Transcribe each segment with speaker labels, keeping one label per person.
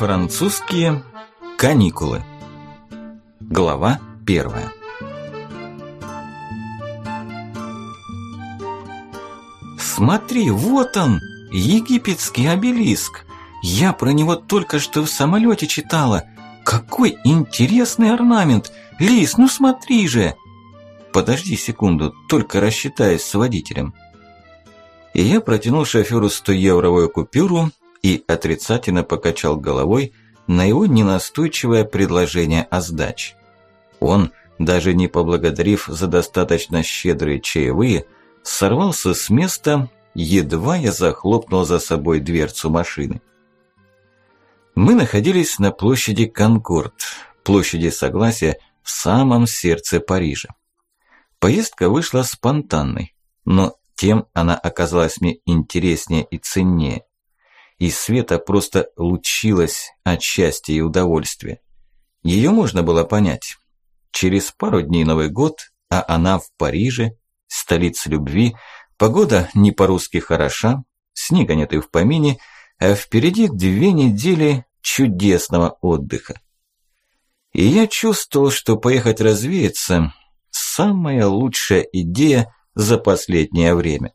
Speaker 1: Французские каникулы. Глава первая. Смотри, вот он, египетский обелиск. Я про него только что в самолете читала. Какой интересный орнамент. Лис, ну смотри же. Подожди секунду, только рассчитаюсь с водителем. И я протянул шофёру 100-евровую купюру и отрицательно покачал головой на его ненастойчивое предложение о сдаче. Он, даже не поблагодарив за достаточно щедрые чаевые, сорвался с места, едва я захлопнул за собой дверцу машины. Мы находились на площади Конкорд, площади Согласия в самом сердце Парижа. Поездка вышла спонтанной, но тем она оказалась мне интереснее и ценнее. И Света просто лучилась от счастья и удовольствия. Ее можно было понять. Через пару дней Новый год, а она в Париже, столице любви, погода не по-русски хороша, снега нет и в помине, а впереди две недели чудесного отдыха. И я чувствовал, что поехать развеяться – самая лучшая идея за последнее время.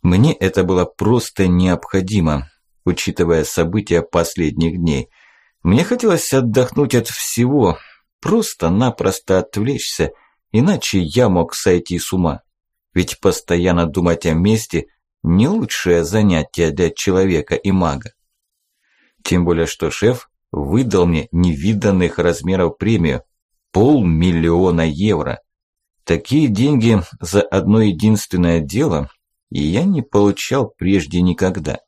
Speaker 1: Мне это было просто необходимо, учитывая события последних дней. Мне хотелось отдохнуть от всего, просто-напросто отвлечься, иначе я мог сойти с ума. Ведь постоянно думать о месте – не лучшее занятие для человека и мага. Тем более, что шеф выдал мне невиданных размеров премию – полмиллиона евро. Такие деньги за одно единственное дело я не получал прежде никогда.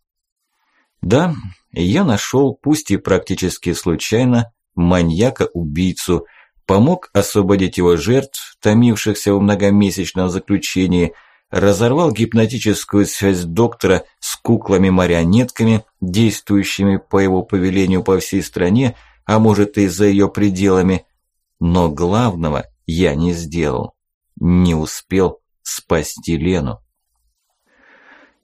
Speaker 1: Да, я нашел, пусть и практически случайно, маньяка-убийцу, помог освободить его жертв, томившихся в многомесячном заключении – разорвал гипнотическую связь доктора с куклами-марионетками, действующими по его повелению по всей стране, а может и за ее пределами. Но главного я не сделал. Не успел спасти Лену.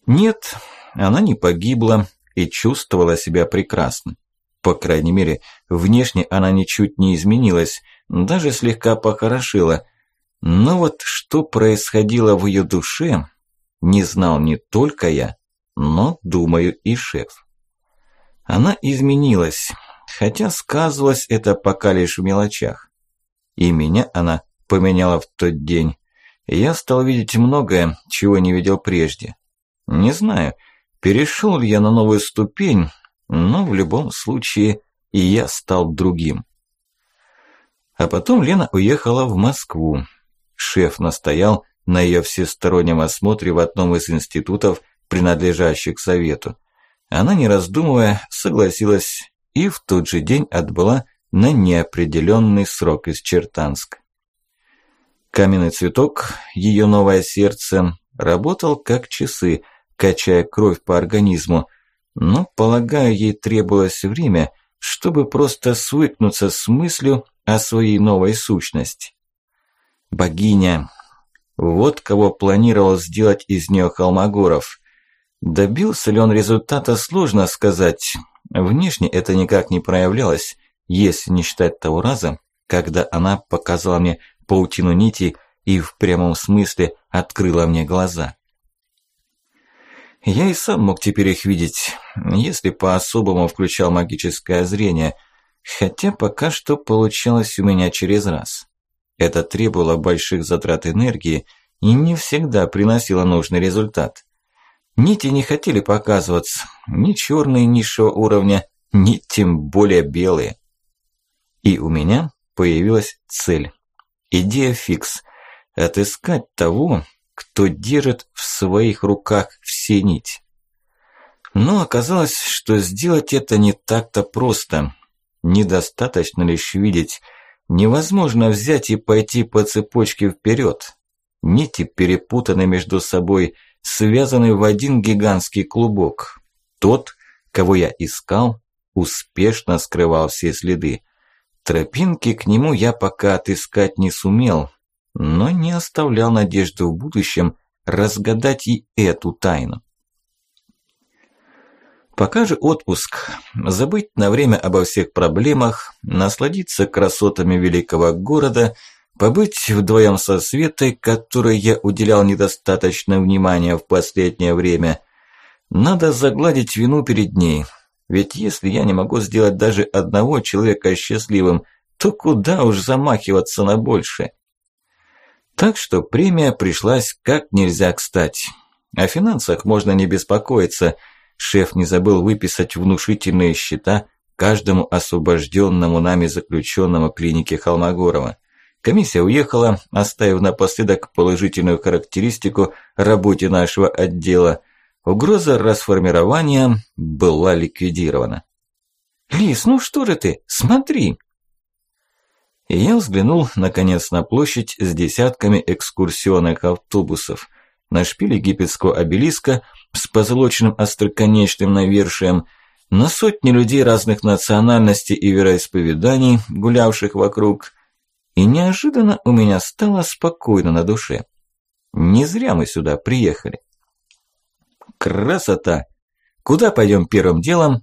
Speaker 1: Нет, она не погибла и чувствовала себя прекрасно. По крайней мере, внешне она ничуть не изменилась, даже слегка похорошила – но вот что происходило в ее душе, не знал не только я, но, думаю, и шеф. Она изменилась, хотя сказывалось это пока лишь в мелочах. И меня она поменяла в тот день. Я стал видеть многое, чего не видел прежде. Не знаю, перешел ли я на новую ступень, но в любом случае и я стал другим. А потом Лена уехала в Москву, Шеф настоял на ее всестороннем осмотре в одном из институтов, принадлежащих совету. Она, не раздумывая, согласилась и в тот же день отбыла на неопределенный срок из Чертанска. Каменный цветок, ее новое сердце, работал как часы, качая кровь по организму, но, полагаю, ей требовалось время, чтобы просто свыкнуться с мыслью о своей новой сущности. Богиня. Вот кого планировал сделать из нее Холмогоров. Добился ли он результата, сложно сказать. Внешне это никак не проявлялось, если не считать того раза, когда она показала мне паутину нити и в прямом смысле открыла мне глаза. Я и сам мог теперь их видеть, если по-особому включал магическое зрение, хотя пока что получалось у меня через раз. Это требовало больших затрат энергии и не всегда приносило нужный результат. Нити не хотели показываться, ни черные низшего уровня, ни тем более белые. И у меня появилась цель. Идея фикс – отыскать того, кто держит в своих руках все нити. Но оказалось, что сделать это не так-то просто. Недостаточно лишь видеть – Невозможно взять и пойти по цепочке вперед. Нити перепутаны между собой, связаны в один гигантский клубок. Тот, кого я искал, успешно скрывал все следы. Тропинки к нему я пока отыскать не сумел, но не оставлял надежды в будущем разгадать и эту тайну. Пока же отпуск. Забыть на время обо всех проблемах, насладиться красотами великого города, побыть вдвоем со Светой, которой я уделял недостаточно внимания в последнее время. Надо загладить вину перед ней. Ведь если я не могу сделать даже одного человека счастливым, то куда уж замахиваться на большее. Так что премия пришлась как нельзя кстати. О финансах можно не беспокоиться – Шеф не забыл выписать внушительные счета каждому освобожденному нами заключенному клинике Холмогорова. Комиссия уехала, оставив напоследок положительную характеристику работе нашего отдела. Угроза расформирования была ликвидирована. «Лис, ну что же ты? Смотри!» И я взглянул, наконец, на площадь с десятками экскурсионных автобусов. На шпиле египетского обелиска – с позолоченным остроконечным навершием, на сотни людей разных национальностей и вероисповеданий, гулявших вокруг, и неожиданно у меня стало спокойно на душе. Не зря мы сюда приехали. Красота! Куда пойдем первым делом?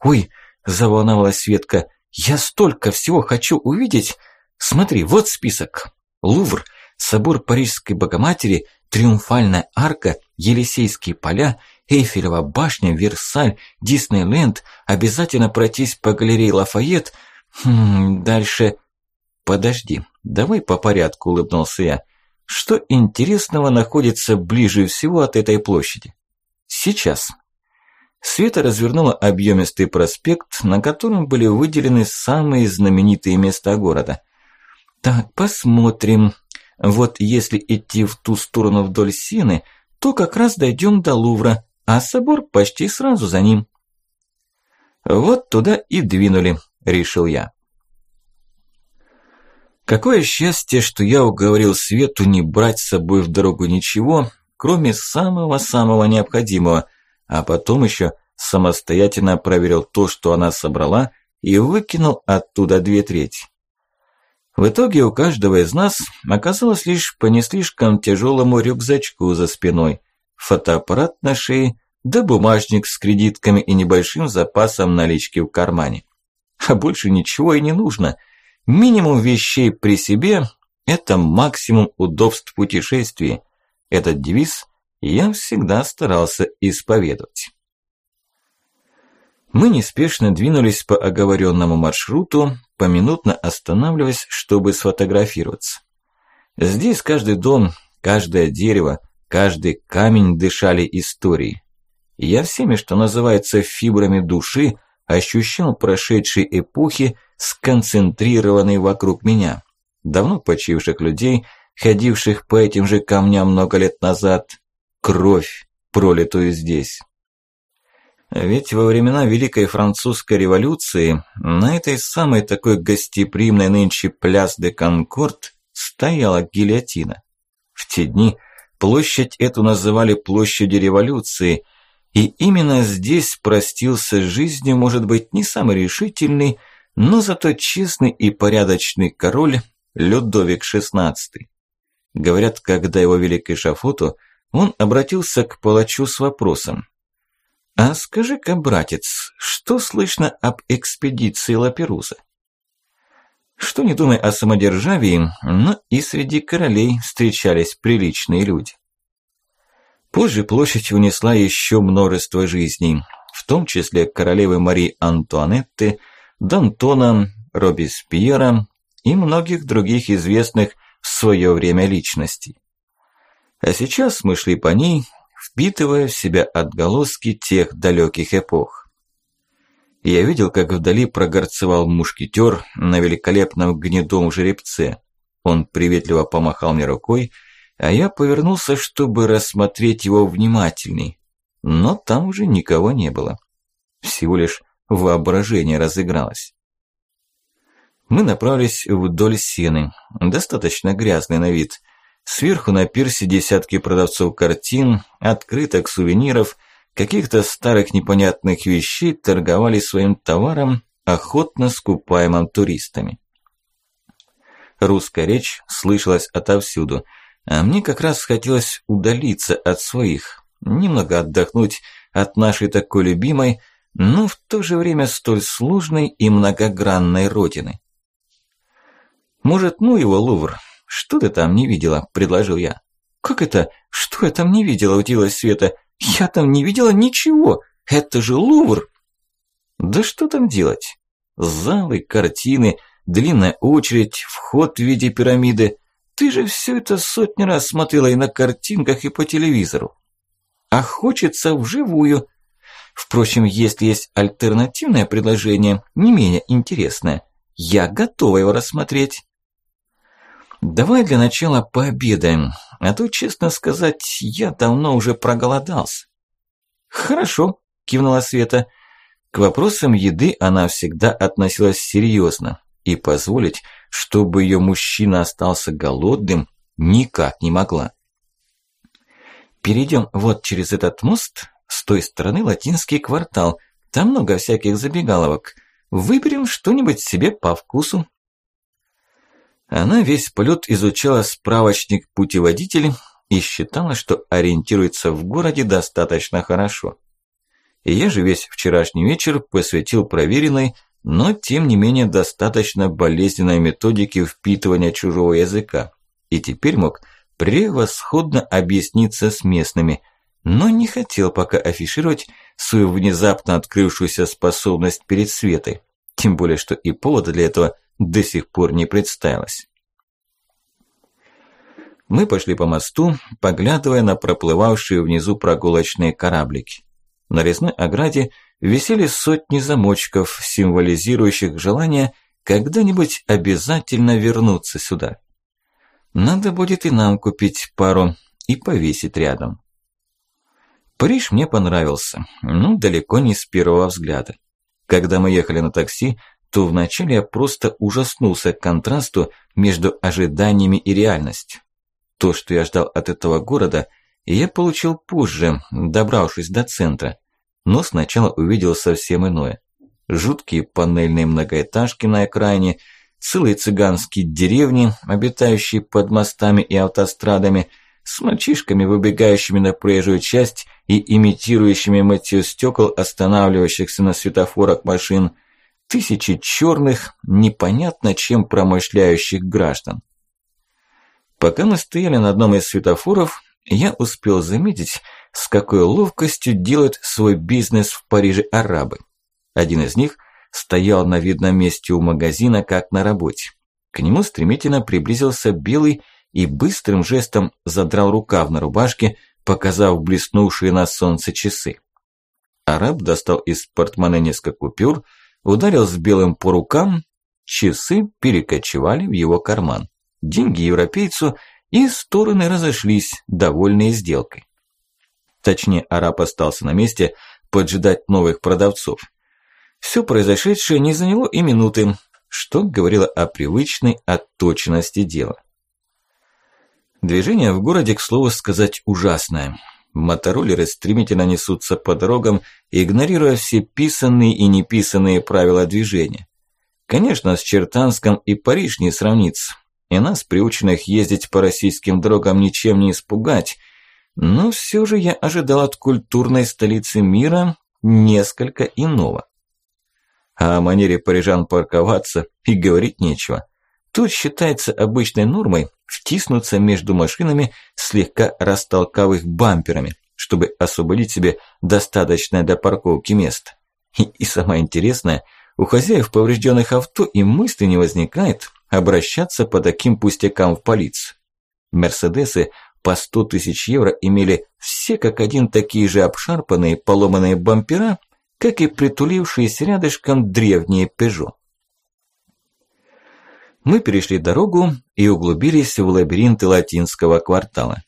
Speaker 1: Ой, заволновалась Светка, я столько всего хочу увидеть. Смотри, вот список. Лувр, собор Парижской Богоматери, Триумфальная арка, Елисейские поля, Эйфелева башня, Версаль, Диснейленд, обязательно пройтись по галерее Лафайет. Хм, дальше... Подожди, давай по порядку, улыбнулся я. Что интересного находится ближе всего от этой площади? Сейчас. Света развернула объемистый проспект, на котором были выделены самые знаменитые места города. Так, посмотрим. Вот если идти в ту сторону вдоль Сены, то как раз дойдем до Лувра, а собор почти сразу за ним. Вот туда и двинули, решил я. Какое счастье, что я уговорил Свету не брать с собой в дорогу ничего, кроме самого-самого необходимого, а потом еще самостоятельно проверил то, что она собрала, и выкинул оттуда две трети. В итоге у каждого из нас оказалось лишь по не слишком тяжелому рюкзачку за спиной, фотоаппарат на шее, да бумажник с кредитками и небольшим запасом налички в кармане. А больше ничего и не нужно. Минимум вещей при себе – это максимум удобств в путешествии. Этот девиз я всегда старался исповедовать. Мы неспешно двинулись по оговоренному маршруту, поминутно останавливаясь, чтобы сфотографироваться. Здесь каждый дом, каждое дерево, каждый камень дышали историей. Я всеми, что называется, фибрами души, ощущал прошедшие эпохи, сконцентрированные вокруг меня. Давно почивших людей, ходивших по этим же камням много лет назад. Кровь, пролитую здесь. Ведь во времена Великой Французской революции на этой самой такой гостеприимной нынче пляс де Конкорд стояла гильотина. В те дни площадь эту называли площадью революции, и именно здесь простился с жизнью, может быть, не самый решительный, но зато честный и порядочный король Людовик XVI. Говорят, когда его вели к эшафоту, он обратился к палачу с вопросом «А скажи-ка, братец, что слышно об экспедиции Лаперуза?» Что не думай о самодержавии, но и среди королей встречались приличные люди. Позже площадь унесла еще множество жизней, в том числе королевы Марии Антуанетты, Д'Антона, Робеспьера и многих других известных в свое время личностей. А сейчас мы шли по ней, впитывая в себя отголоски тех далеких эпох. Я видел, как вдали прогорцевал мушкетер на великолепном гнедом жеребце. Он приветливо помахал мне рукой, а я повернулся, чтобы рассмотреть его внимательней. Но там уже никого не было. Всего лишь воображение разыгралось. Мы направились вдоль сены, достаточно грязный на вид, Сверху на пирсе десятки продавцов картин, открыток, сувениров, каких-то старых непонятных вещей торговали своим товаром, охотно скупаемым туристами. Русская речь слышалась отовсюду, а мне как раз хотелось удалиться от своих, немного отдохнуть, от нашей такой любимой, но в то же время столь сложной и многогранной родины. «Может, ну его, Лувр, что ты там не видела?» – предложил я. «Как это? Что я там не видела?» – удивилась Света. «Я там не видела ничего! Это же Лувр!» «Да что там делать? Залы, картины, длинная очередь, вход в виде пирамиды. Ты же все это сотни раз смотрела и на картинках, и по телевизору. А хочется вживую. Впрочем, если есть альтернативное предложение, не менее интересное, я готова его рассмотреть. Давай для начала пообедаем, а то, честно сказать, я давно уже проголодался. Хорошо, кивнула Света. К вопросам еды она всегда относилась серьезно и позволить, чтобы ее мужчина остался голодным, никак не могла. Перейдем вот через этот мост, с той стороны латинский квартал, там много всяких забегаловок. Выберем что-нибудь себе по вкусу. Она весь полет изучала справочник-путеводитель и считала, что ориентируется в городе достаточно хорошо. И я же весь вчерашний вечер посвятил проверенной, но тем не менее достаточно болезненной методике впитывания чужого языка. И теперь мог превосходно объясниться с местными, но не хотел пока афишировать свою внезапно открывшуюся способность перед Светой, тем более что и повода для этого до сих пор не представилось. Мы пошли по мосту, поглядывая на проплывавшие внизу прогулочные кораблики. На резной ограде висели сотни замочков, символизирующих желание когда-нибудь обязательно вернуться сюда. Надо будет и нам купить пару и повесить рядом. Париж мне понравился, ну, далеко не с первого взгляда. Когда мы ехали на такси, то вначале я просто ужаснулся контрасту между ожиданиями и реальностью. То, что я ждал от этого города, я получил позже, добравшись до центра. Но сначала увидел совсем иное. Жуткие панельные многоэтажки на экране – целые цыганские деревни, обитающие под мостами и автострадами, с мальчишками, выбегающими на проезжую часть и имитирующими мытье стекол останавливающихся на светофорах машин, тысячи черных, непонятно чем промышляющих граждан. Пока мы стояли на одном из светофоров, я успел заметить, с какой ловкостью делают свой бизнес в Париже арабы. Один из них – стоял на видном месте у магазина, как на работе. К нему стремительно приблизился белый и быстрым жестом задрал рукав на рубашке, показав блеснувшие на солнце часы. Араб достал из портмоне несколько купюр, ударил с белым по рукам, часы перекочевали в его карман. Деньги европейцу, и стороны разошлись, довольные сделкой. Точнее, араб остался на месте поджидать новых продавцов. Все произошедшее не заняло и минуты, что говорило о привычной отточенности дела. Движение в городе, к слову сказать, ужасное. Мотороллеры стремительно несутся по дорогам, игнорируя все писанные и неписанные правила движения. Конечно, с Чертанском и Париж не сравнится, и нас, приученных ездить по российским дорогам, ничем не испугать, но все же я ожидал от культурной столицы мира несколько иного. А о манере парижан парковаться и говорить нечего. Тут считается обычной нормой втиснуться между машинами слегка растолкав бамперами, чтобы освободить себе достаточное для парковки место. И, и самое интересное, у хозяев поврежденных авто и мысли не возникает обращаться по таким пустякам в полицию. Мерседесы по 100 тысяч евро имели все как один такие же обшарпанные поломанные бампера как и притулившиеся рядышком древние Пежо. Мы перешли дорогу и углубились в лабиринты латинского квартала.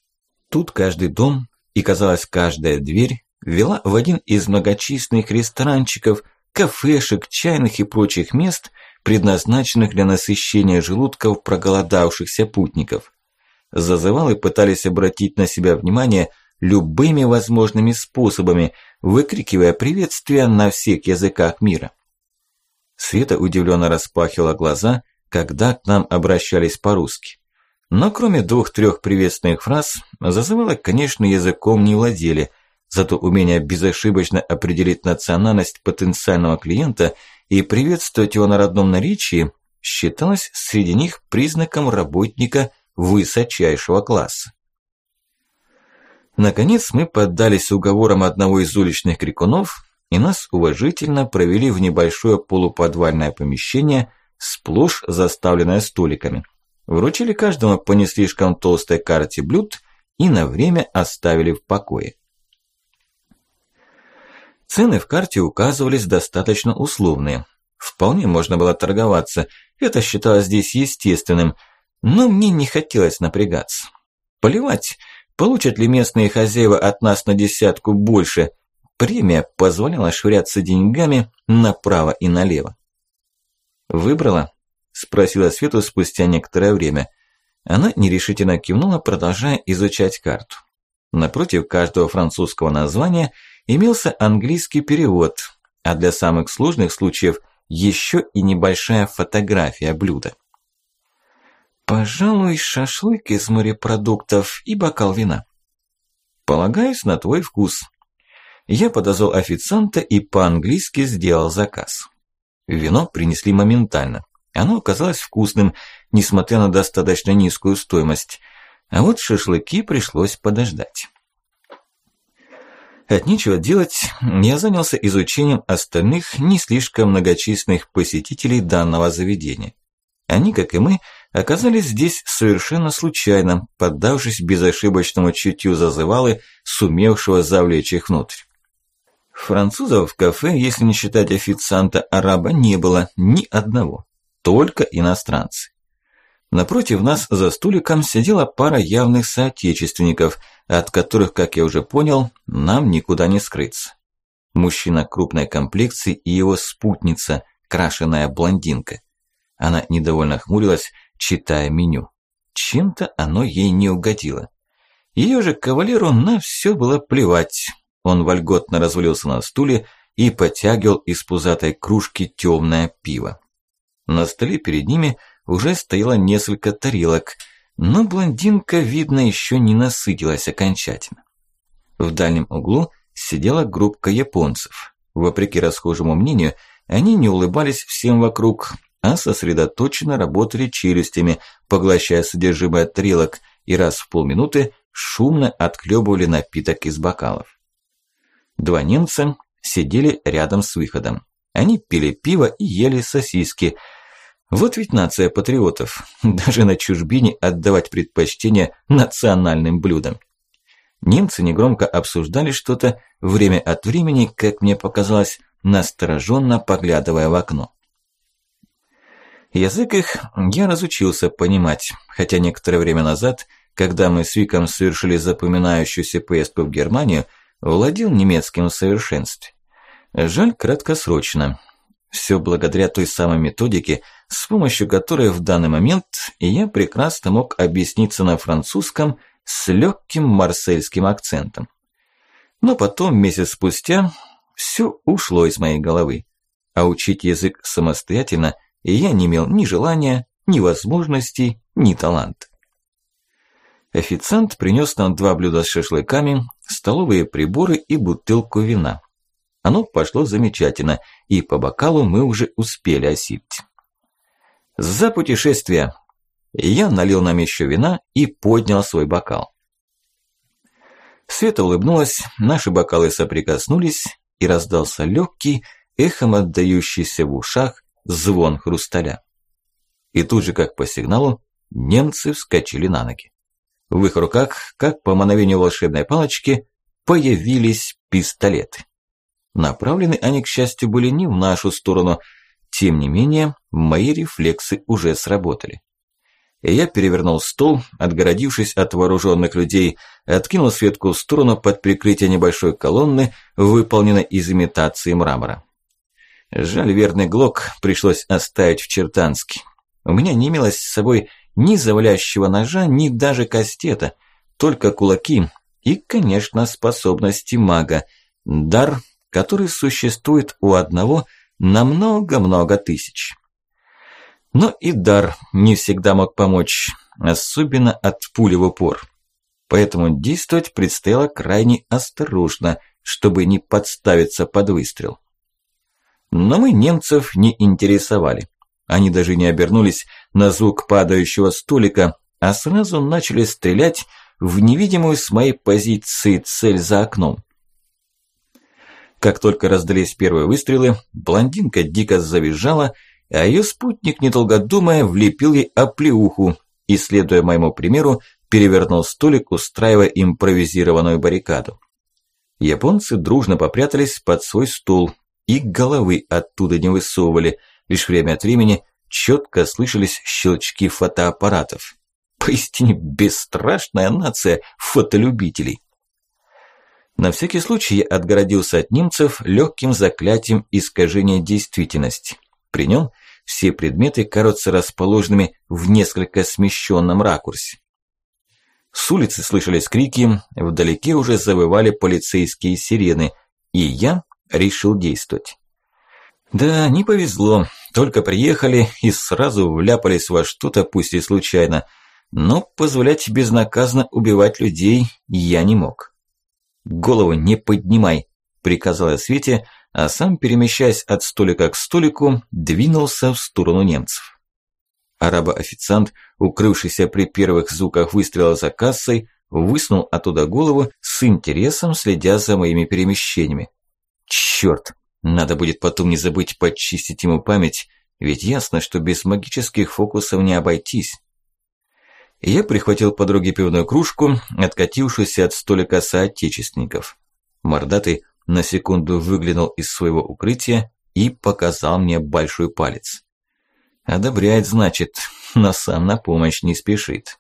Speaker 1: Тут каждый дом и, казалось, каждая дверь вела в один из многочисленных ресторанчиков, кафешек, чайных и прочих мест, предназначенных для насыщения желудков проголодавшихся путников. Зазывалы пытались обратить на себя внимание любыми возможными способами, выкрикивая приветствия на всех языках мира. Света удивленно распахивала глаза, когда к нам обращались по-русски. Но кроме двух-трех приветственных фраз, зазывала, конечно, языком не владели, зато умение безошибочно определить национальность потенциального клиента и приветствовать его на родном наречии считалось среди них признаком работника высочайшего класса. Наконец мы поддались уговорам одного из уличных крикунов, и нас уважительно провели в небольшое полуподвальное помещение, сплошь заставленное столиками. Вручили каждому по не слишком толстой карте блюд и на время оставили в покое. Цены в карте указывались достаточно условные. Вполне можно было торговаться, это считалось здесь естественным, но мне не хотелось напрягаться. Плевать, получат ли местные хозяева от нас на десятку больше. Премия позволяла швыряться деньгами направо и налево. «Выбрала?» – спросила Свету спустя некоторое время. Она нерешительно кивнула, продолжая изучать карту. Напротив каждого французского названия имелся английский перевод, а для самых сложных случаев еще и небольшая фотография блюда. Пожалуй, шашлык из морепродуктов и бокал вина. Полагаюсь на твой вкус. Я подозвал официанта и по-английски сделал заказ. Вино принесли моментально. Оно оказалось вкусным, несмотря на достаточно низкую стоимость. А вот шашлыки пришлось подождать. От нечего делать, я занялся изучением остальных не слишком многочисленных посетителей данного заведения. Они, как и мы, оказались здесь совершенно случайно, поддавшись безошибочному чутью зазывалы, сумевшего завлечь их внутрь. Французов в кафе, если не считать официанта-араба, не было ни одного, только иностранцы. Напротив нас за стуликом сидела пара явных соотечественников, от которых, как я уже понял, нам никуда не скрыться. Мужчина крупной комплекции и его спутница, крашеная блондинка. Она недовольно хмурилась, читая меню. Чем-то оно ей не угодило. Ее же кавалеру на все было плевать. Он вольготно развалился на стуле и потягивал из пузатой кружки темное пиво. На столе перед ними уже стояло несколько тарелок, но блондинка, видно, еще не насытилась окончательно. В дальнем углу сидела группка японцев. Вопреки расхожему мнению, они не улыбались всем вокруг, а сосредоточенно работали челюстями, поглощая содержимое тарелок и раз в полминуты шумно отхлебывали напиток из бокалов. Два немца сидели рядом с выходом. Они пили пиво и ели сосиски. Вот ведь нация патриотов. Даже на чужбине отдавать предпочтение национальным блюдам. Немцы негромко обсуждали что-то, время от времени, как мне показалось, настороженно поглядывая в окно. Язык их я разучился понимать, хотя некоторое время назад, когда мы с Виком совершили запоминающуюся поездку в Германию, владел немецким в совершенстве. Жаль, краткосрочно. Все благодаря той самой методике, с помощью которой в данный момент я прекрасно мог объясниться на французском с легким марсельским акцентом. Но потом, месяц спустя, все ушло из моей головы. А учить язык самостоятельно – я не имел ни желания, ни возможностей, ни таланта. Официант принес нам два блюда с шашлыками, столовые приборы и бутылку вина. Оно пошло замечательно, и по бокалу мы уже успели осипать. За путешествие! Я налил нам еще вина и поднял свой бокал. Света улыбнулась, наши бокалы соприкоснулись, и раздался легкий, эхом отдающийся в ушах звон хрусталя. И тут же, как по сигналу, немцы вскочили на ноги. В их руках, как по мановению волшебной палочки, появились пистолеты. Направлены они, к счастью, были не в нашу сторону. Тем не менее, мои рефлексы уже сработали. Я перевернул стол, отгородившись от вооруженных людей, откинул Светку в сторону под прикрытие небольшой колонны, выполненной из имитации мрамора. Жаль, верный глок пришлось оставить в Чертанске. У меня не имелось с собой ни завалящего ножа, ни даже кастета, только кулаки и, конечно, способности мага. Дар, который существует у одного на много-много тысяч. Но и дар не всегда мог помочь, особенно от пули в упор. поэтому действовать предстояло крайне осторожно, чтобы не подставиться под выстрел. Но мы немцев не интересовали. Они даже не обернулись на звук падающего столика, а сразу начали стрелять в невидимую с моей позиции цель за окном. Как только раздались первые выстрелы, блондинка дико завизжала, а ее спутник, недолго думая, влепил ей оплеуху и, следуя моему примеру, перевернул столик, устраивая импровизированную баррикаду. Японцы дружно попрятались под свой стул и головы оттуда не высовывали, лишь время от времени четко слышались щелчки фотоаппаратов. Поистине бесстрашная нация фотолюбителей. На всякий случай я отгородился от немцев легким заклятием искажения действительности. При нем все предметы кажутся расположенными в несколько смещенном ракурсе. С улицы слышались крики, вдалеке уже завывали полицейские сирены, и я решил действовать. Да, не повезло, только приехали и сразу вляпались во что-то, пусть и случайно, но позволять безнаказанно убивать людей я не мог. «Голову не поднимай», – приказал я Свете, а сам, перемещаясь от столика к столику, двинулся в сторону немцев. Араба-официант, укрывшийся при первых звуках выстрела за кассой, высунул оттуда голову с интересом, следя за моими перемещениями. Чёрт, надо будет потом не забыть почистить ему память, ведь ясно, что без магических фокусов не обойтись. Я прихватил подруге пивную кружку, откатившуюся от столика соотечественников. Мордатый на секунду выглянул из своего укрытия и показал мне большой палец. Одобряет, значит, но сам на помощь не спешит.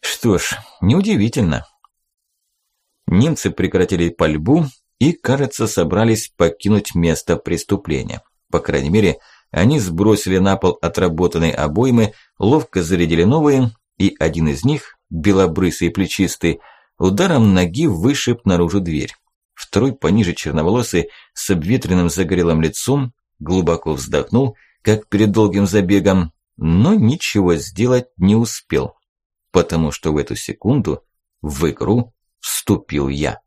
Speaker 1: Что ж, неудивительно. Немцы прекратили пальбу и, кажется, собрались покинуть место преступления. По крайней мере, они сбросили на пол отработанные обоймы, ловко зарядили новые, и один из них, белобрысый и плечистый, ударом ноги вышиб наружу дверь. Второй пониже черноволосый, с обветренным загорелым лицом, глубоко вздохнул, как перед долгим забегом, но ничего сделать не успел, потому что в эту секунду в игру вступил я.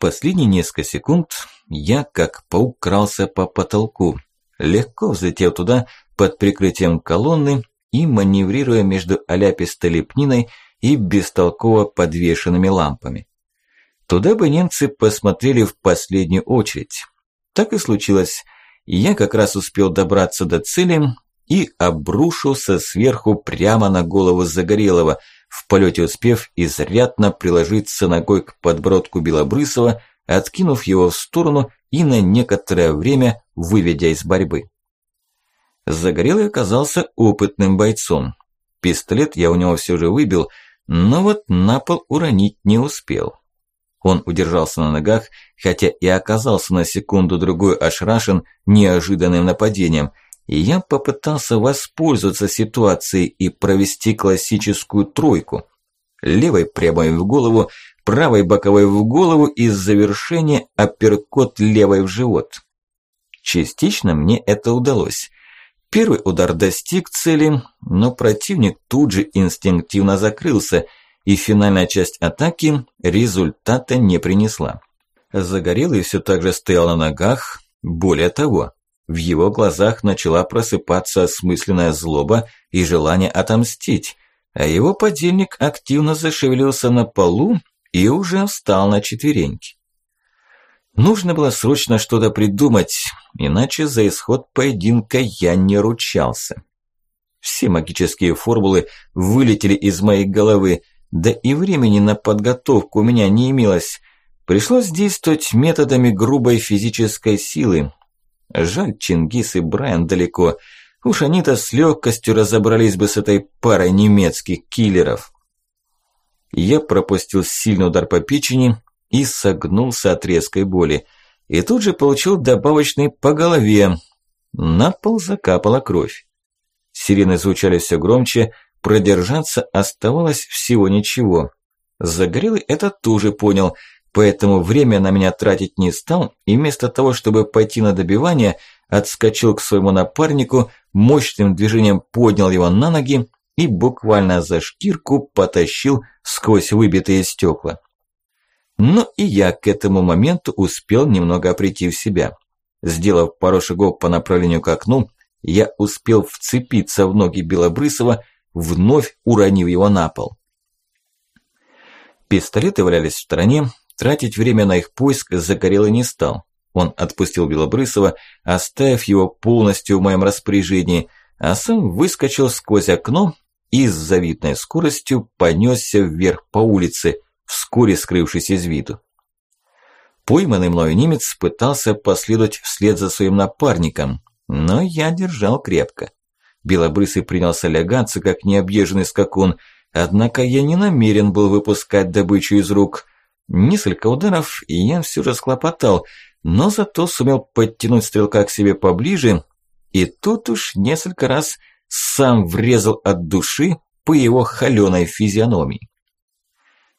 Speaker 1: Последние несколько секунд я, как паук, крался по потолку, легко взлетев туда под прикрытием колонны и маневрируя между оляпистой лепниной и бестолково подвешенными лампами. Туда бы немцы посмотрели в последнюю очередь. Так и случилось. Я как раз успел добраться до цели и обрушился сверху прямо на голову Загорелого – в полете успев изрядно приложиться ногой к подбородку Белобрысова, откинув его в сторону и на некоторое время выведя из борьбы. Загорелый оказался опытным бойцом. Пистолет я у него все же выбил, но вот на пол уронить не успел. Он удержался на ногах, хотя и оказался на секунду-другую ошрашен неожиданным нападением – я попытался воспользоваться ситуацией и провести классическую тройку. Левой прямой в голову, правой боковой в голову и завершение апперкот левой в живот. Частично мне это удалось. Первый удар достиг цели, но противник тут же инстинктивно закрылся, и финальная часть атаки результата не принесла. Загорелый все так же стоял на ногах, более того, в его глазах начала просыпаться осмысленная злоба и желание отомстить, а его подельник активно зашевелился на полу и уже встал на четвереньки. Нужно было срочно что-то придумать, иначе за исход поединка я не ручался. Все магические формулы вылетели из моей головы, да и времени на подготовку у меня не имелось. Пришлось действовать методами грубой физической силы, Жаль, Чингис и Брайан далеко. Уж они-то с легкостью разобрались бы с этой парой немецких киллеров. Я пропустил сильный удар по печени и согнулся от резкой боли. И тут же получил добавочный по голове. На пол закапала кровь. Сирены звучали все громче, продержаться оставалось всего ничего. Загорелый это тоже понял – Поэтому время на меня тратить не стал и вместо того, чтобы пойти на добивание, отскочил к своему напарнику, мощным движением поднял его на ноги и буквально за шкирку потащил сквозь выбитые стекла. Но и я к этому моменту успел немного прийти в себя. Сделав пару шагов по направлению к окну, я успел вцепиться в ноги Белобрысова, вновь уронив его на пол. Пистолеты валялись в стороне, тратить время на их поиск Загорелый не стал. Он отпустил Белобрысова, оставив его полностью в моем распоряжении, а сам выскочил сквозь окно и с завидной скоростью понесся вверх по улице – вскоре скрывшись из виду. Пойманный мною немец пытался последовать вслед за своим напарником, но я держал крепко. Белобрысый принялся лягаться, как необъезженный скакун, однако я не намерен был выпускать добычу из рук. Несколько ударов, и я все же схлопотал, но зато сумел подтянуть стрелка к себе поближе, и тут уж несколько раз сам врезал от души по его холёной физиономии.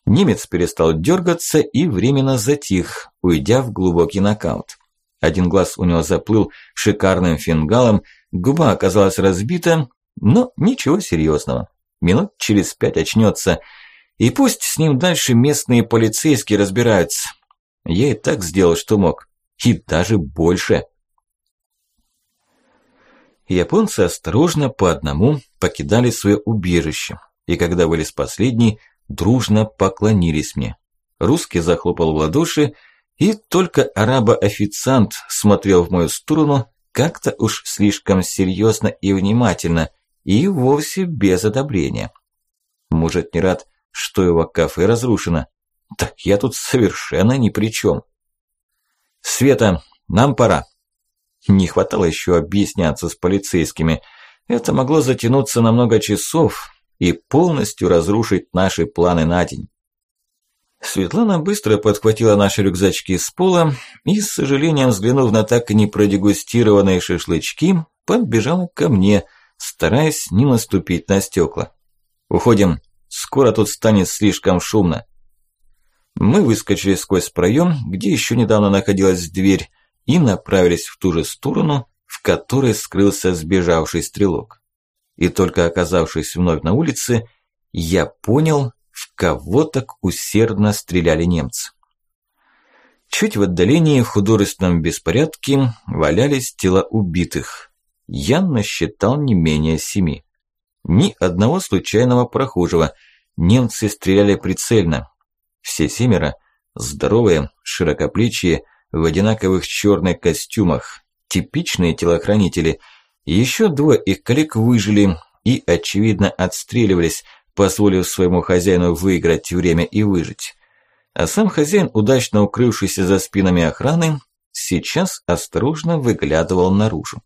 Speaker 1: Немец перестал дергаться и временно затих, уйдя в глубокий нокаут. Один глаз у него заплыл шикарным фингалом, губа оказалась разбита, но ничего серьезного. Минут через пять очнется, и пусть с ним дальше местные полицейские разбираются. Я и так сделал, что мог, и даже больше. Японцы осторожно по одному покидали свое убежище, и когда вылез последний, дружно поклонились мне. Русский захлопал в ладоши, и только араба-официант смотрел в мою сторону как-то уж слишком серьезно и внимательно, и вовсе без одобрения. Может, не рад, что его кафе разрушено? Так я тут совершенно ни при чем. Света, нам пора. Не хватало еще объясняться с полицейскими. Это могло затянуться на много часов, и полностью разрушить наши планы на день. Светлана быстро подхватила наши рюкзачки с пола и, с сожалением взглянув на так и не продегустированные шашлычки, подбежала ко мне, стараясь не наступить на стекла. «Уходим, скоро тут станет слишком шумно». Мы выскочили сквозь проем, где еще недавно находилась дверь, и направились в ту же сторону, в которой скрылся сбежавший стрелок и только оказавшись вновь на улице, я понял, в кого так усердно стреляли немцы. Чуть в отдалении в художественном беспорядке валялись тела убитых. Я насчитал не менее семи. Ни одного случайного прохожего. Немцы стреляли прицельно. Все семеро здоровые, широкоплечие, в одинаковых черных костюмах, типичные телохранители – еще двое их коллег выжили и, очевидно, отстреливались, позволив своему хозяину выиграть время и выжить. А сам хозяин, удачно укрывшийся за спинами охраны, сейчас осторожно выглядывал наружу.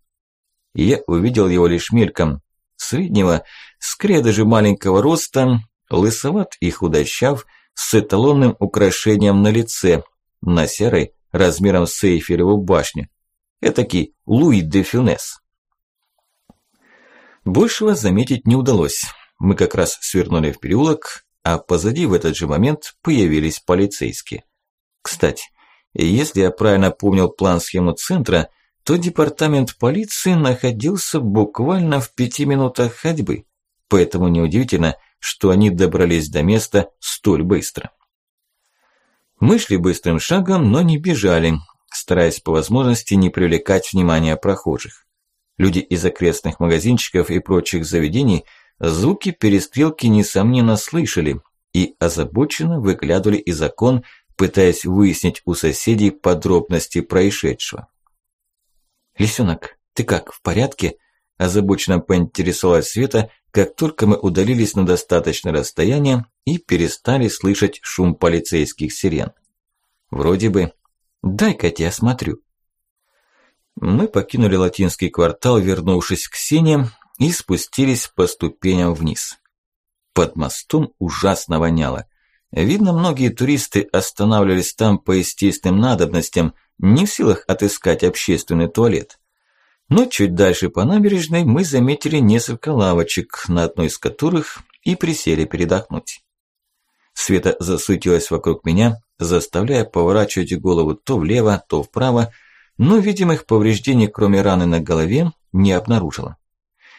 Speaker 1: Я увидел его лишь мельком, среднего, скорее даже маленького роста, лысоват и худощав, с эталонным украшением на лице, на серой, размером с Эйфелеву башню. Этакий Луи де Фюнес. Большего заметить не удалось. Мы как раз свернули в переулок, а позади в этот же момент появились полицейские. Кстати, если я правильно помнил план-схему центра, то департамент полиции находился буквально в пяти минутах ходьбы. Поэтому неудивительно, что они добрались до места столь быстро. Мы шли быстрым шагом, но не бежали, стараясь по возможности не привлекать внимания прохожих. Люди из окрестных магазинчиков и прочих заведений звуки перестрелки несомненно слышали и озабоченно выглядывали из окон, пытаясь выяснить у соседей подробности происшедшего. «Лисёнок, ты как, в порядке?» – озабоченно поинтересовалась Света, как только мы удалились на достаточное расстояние и перестали слышать шум полицейских сирен. «Вроде бы. Дай-ка я осмотрю». Мы покинули латинский квартал, вернувшись к Сене, и спустились по ступеням вниз. Под мостом ужасно воняло. Видно, многие туристы останавливались там по естественным надобностям, не в силах отыскать общественный туалет. Но чуть дальше по набережной мы заметили несколько лавочек, на одной из которых и присели передохнуть. Света засуетилась вокруг меня, заставляя поворачивать голову то влево, то вправо, но видимых повреждений, кроме раны на голове, не обнаружила.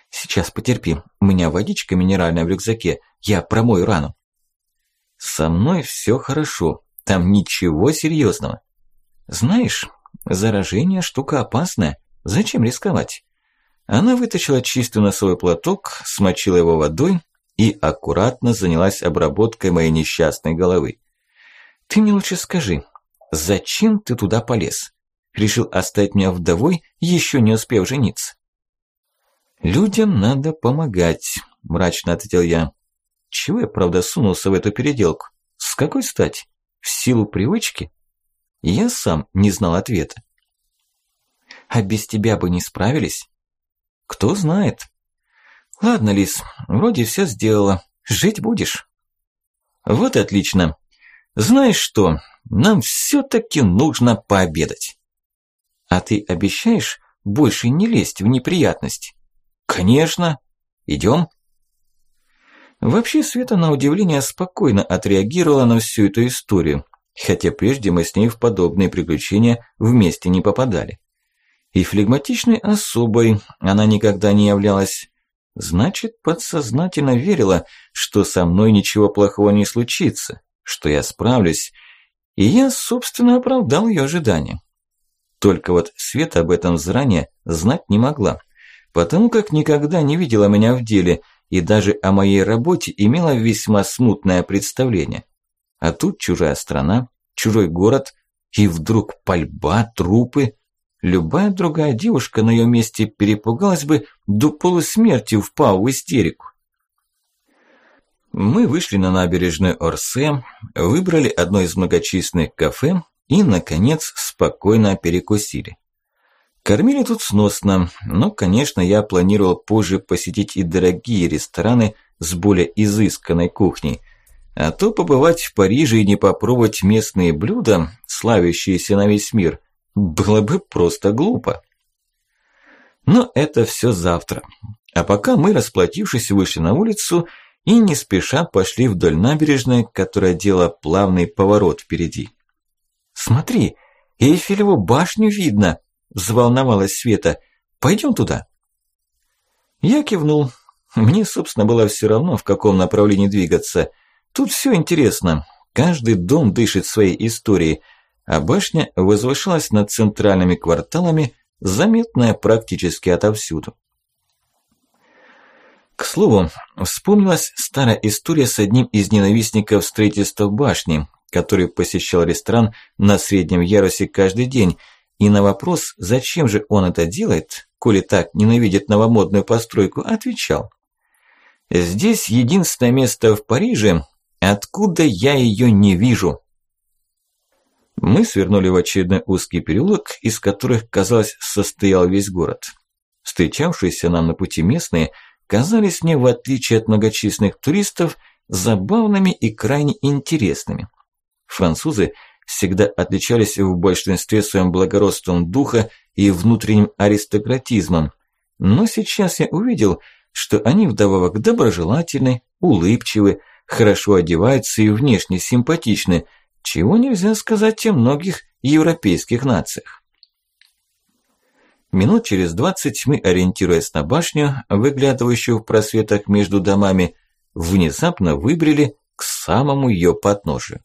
Speaker 1: Сейчас потерпи, у меня водичка минеральная в рюкзаке, я промою рану. Со мной все хорошо, там ничего серьезного. Знаешь, заражение штука опасная, зачем рисковать? Она вытащила чистый носовой платок, смочила его водой и аккуратно занялась обработкой моей несчастной головы. Ты мне лучше скажи, зачем ты туда полез? Решил оставить меня вдовой, еще не успев жениться. Людям надо помогать, мрачно ответил я. Чего я, правда, сунулся в эту переделку? С какой стати? В силу привычки? Я сам не знал ответа. А без тебя бы не справились? Кто знает. Ладно, Лис, вроде все сделала. Жить будешь? Вот отлично. Знаешь что, нам все-таки нужно пообедать. А ты обещаешь больше не лезть в неприятности? Конечно. Идем. Вообще Света на удивление спокойно отреагировала на всю эту историю, хотя прежде мы с ней в подобные приключения вместе не попадали. И флегматичной особой она никогда не являлась. Значит, подсознательно верила, что со мной ничего плохого не случится, что я справлюсь, и я, собственно, оправдал ее ожидания. Только вот Света об этом заранее знать не могла, потому как никогда не видела меня в деле – и даже о моей работе имела весьма смутное представление. А тут чужая страна, чужой город, и вдруг пальба, трупы. Любая другая девушка на ее месте перепугалась бы до полусмерти, впав в истерику. Мы вышли на набережную Орсе, выбрали одно из многочисленных кафе и, наконец, спокойно перекусили. Кормили тут сносно, но, конечно, я планировал позже посетить и дорогие рестораны с более изысканной кухней. А то побывать в Париже и не попробовать местные блюда, славящиеся на весь мир, было бы просто глупо. Но это все завтра. А пока мы, расплатившись, вышли на улицу и не спеша пошли вдоль набережной, которая делала плавный поворот впереди. «Смотри, Эйфелеву башню видно!» Взволновалась Света. Пойдем туда. Я кивнул. Мне, собственно, было все равно, в каком направлении двигаться. Тут все интересно. Каждый дом дышит своей историей, а башня возвышалась над центральными кварталами, заметная практически отовсюду. К слову, вспомнилась старая история с одним из ненавистников строительства башни, который посещал ресторан на среднем ярусе каждый день и на вопрос, зачем же он это делает, коли так ненавидит новомодную постройку, отвечал. «Здесь единственное место в Париже, откуда я ее не вижу». Мы свернули в очередной узкий переулок, из которых, казалось, состоял весь город. Встречавшиеся нам на пути местные казались мне, в отличие от многочисленных туристов, забавными и крайне интересными. Французы – всегда отличались в большинстве своим благородством духа и внутренним аристократизмом. Но сейчас я увидел, что они вдобавок доброжелательны, улыбчивы, хорошо одеваются и внешне симпатичны, чего нельзя сказать о многих европейских нациях. Минут через двадцать мы, ориентируясь на башню, выглядывающую в просветах между домами, внезапно выбрели к самому ее подножию.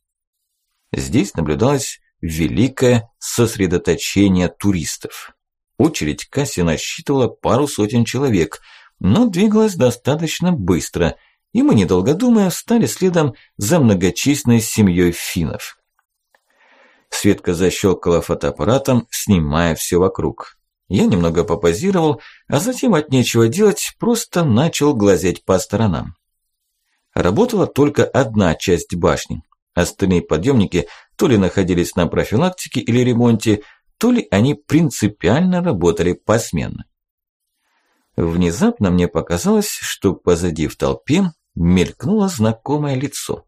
Speaker 1: Здесь наблюдалось великое сосредоточение туристов. Очередь кассе насчитывала пару сотен человек, но двигалась достаточно быстро, и мы, недолго думая, встали следом за многочисленной семьей финнов. Светка защелкала фотоаппаратом, снимая все вокруг. Я немного попозировал, а затем от нечего делать просто начал глазеть по сторонам. Работала только одна часть башни. Остальные подъемники то ли находились на профилактике или ремонте, то ли они принципиально работали посменно. Внезапно мне показалось, что позади в толпе мелькнуло знакомое лицо.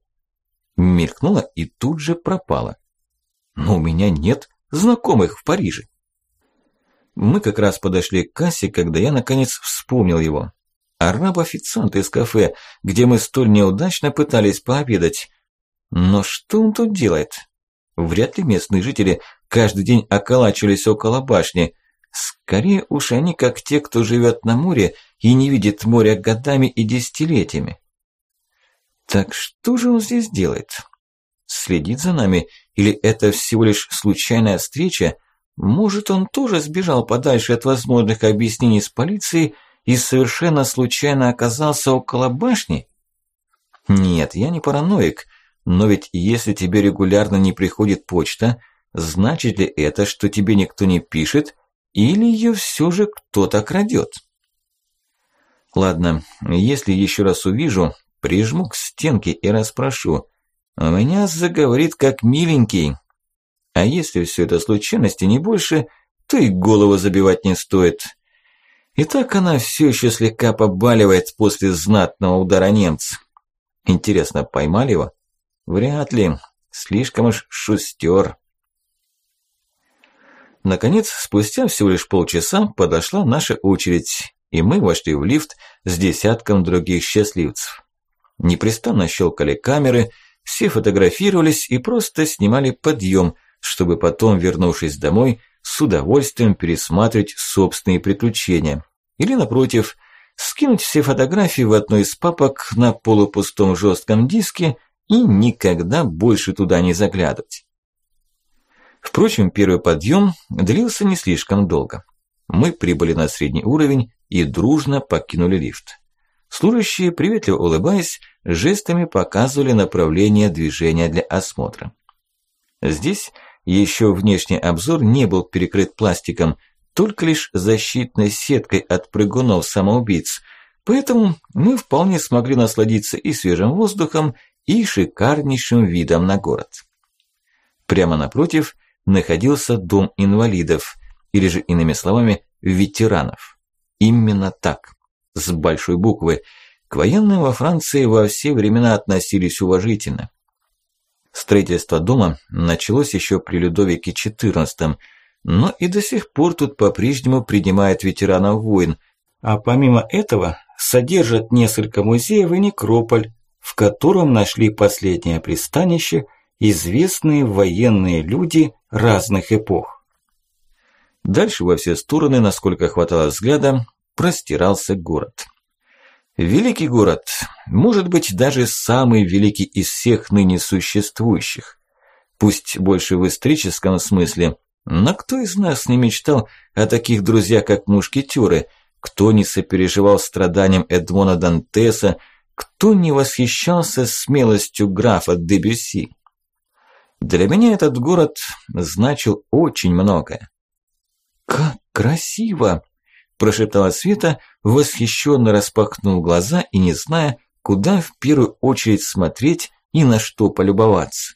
Speaker 1: Мелькнуло и тут же пропало. Но у меня нет знакомых в Париже. Мы как раз подошли к кассе, когда я наконец вспомнил его. Араб-официант из кафе, где мы столь неудачно пытались пообедать. Но что он тут делает? Вряд ли местные жители каждый день околачивались около башни. Скорее уж они как те, кто живет на море и не видит моря годами и десятилетиями. Так что же он здесь делает? Следит за нами? Или это всего лишь случайная встреча? Может, он тоже сбежал подальше от возможных объяснений с полицией и совершенно случайно оказался около башни? Нет, я не параноик, но ведь если тебе регулярно не приходит почта, значит ли это, что тебе никто не пишет, или ее все же кто-то крадет? Ладно, если еще раз увижу, прижму к стенке и расспрошу. У меня заговорит как миленький. А если все это случайности не больше, то и голову забивать не стоит. И так она все еще слегка побаливает после знатного удара немца. Интересно, поймали его? Вряд ли. Слишком уж шустер. Наконец, спустя всего лишь полчаса подошла наша очередь, и мы вошли в лифт с десятком других счастливцев. Непрестанно щелкали камеры, все фотографировались и просто снимали подъем, чтобы потом, вернувшись домой, с удовольствием пересматривать собственные приключения. Или, напротив, скинуть все фотографии в одну из папок на полупустом жестком диске и никогда больше туда не заглядывать. Впрочем, первый подъем длился не слишком долго. Мы прибыли на средний уровень и дружно покинули лифт. Служащие, приветливо улыбаясь, жестами показывали направление движения для осмотра. Здесь еще внешний обзор не был перекрыт пластиком, только лишь защитной сеткой от прыгунов-самоубийц, поэтому мы вполне смогли насладиться и свежим воздухом, и шикарнейшим видом на город. Прямо напротив находился дом инвалидов, или же иными словами, ветеранов. Именно так, с большой буквы. К военным во Франции во все времена относились уважительно. Строительство дома началось еще при Людовике XIV, но и до сих пор тут по-прежнему принимают ветеранов войн, а помимо этого содержат несколько музеев и некрополь, в котором нашли последнее пристанище известные военные люди разных эпох. Дальше во все стороны, насколько хватало взгляда, простирался город. Великий город, может быть даже самый великий из всех ныне существующих. Пусть больше в историческом смысле, но кто из нас не мечтал о таких друзьях, как мушкетеры, кто не сопереживал страданиям Эдмона Дантеса, кто не восхищался смелостью графа Дебюсси. Для меня этот город значил очень многое. «Как красиво!» – прошептала Света, восхищенно распахнув глаза и не зная, куда в первую очередь смотреть и на что полюбоваться.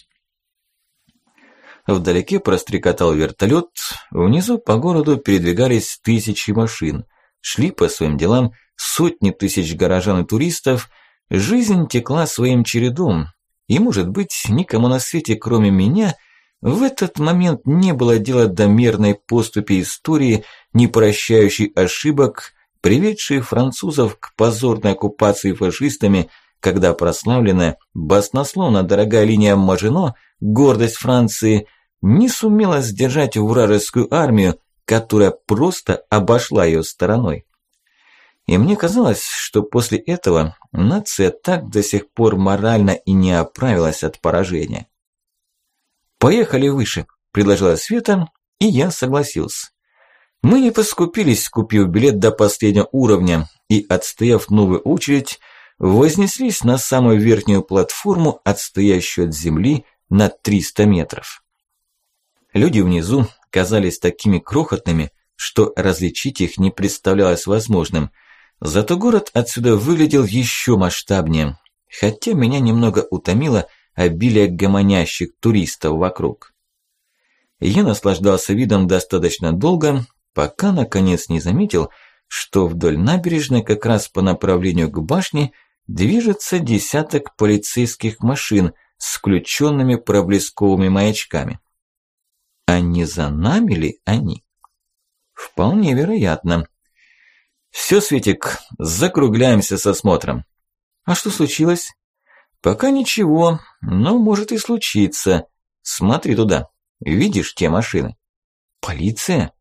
Speaker 1: Вдалеке прострекотал вертолет, внизу по городу передвигались тысячи машин, шли по своим делам сотни тысяч горожан и туристов, жизнь текла своим чередом, и, может быть, никому на свете, кроме меня, в этот момент не было дела до мерной поступи истории, не прощающей ошибок, приведшей французов к позорной оккупации фашистами, когда прославленная, баснословно дорогая линия Мажино, гордость Франции, не сумела сдержать вражескую армию, которая просто обошла ее стороной. И мне казалось, что после этого нация так до сих пор морально и не оправилась от поражения. «Поехали выше», – предложила Света, и я согласился. Мы не поскупились, купив билет до последнего уровня, и, отстояв новую очередь, вознеслись на самую верхнюю платформу, отстоящую от земли на 300 метров. Люди внизу казались такими крохотными, что различить их не представлялось возможным – Зато город отсюда выглядел еще масштабнее, хотя меня немного утомило обилие гомонящих туристов вокруг. Я наслаждался видом достаточно долго, пока наконец не заметил, что вдоль набережной как раз по направлению к башне движется десяток полицейских машин с включенными проблесковыми маячками. А не за нами ли они? Вполне вероятно. Все, Светик, закругляемся со смотром. А что случилось? Пока ничего, но может и случиться. Смотри туда. Видишь те машины? Полиция?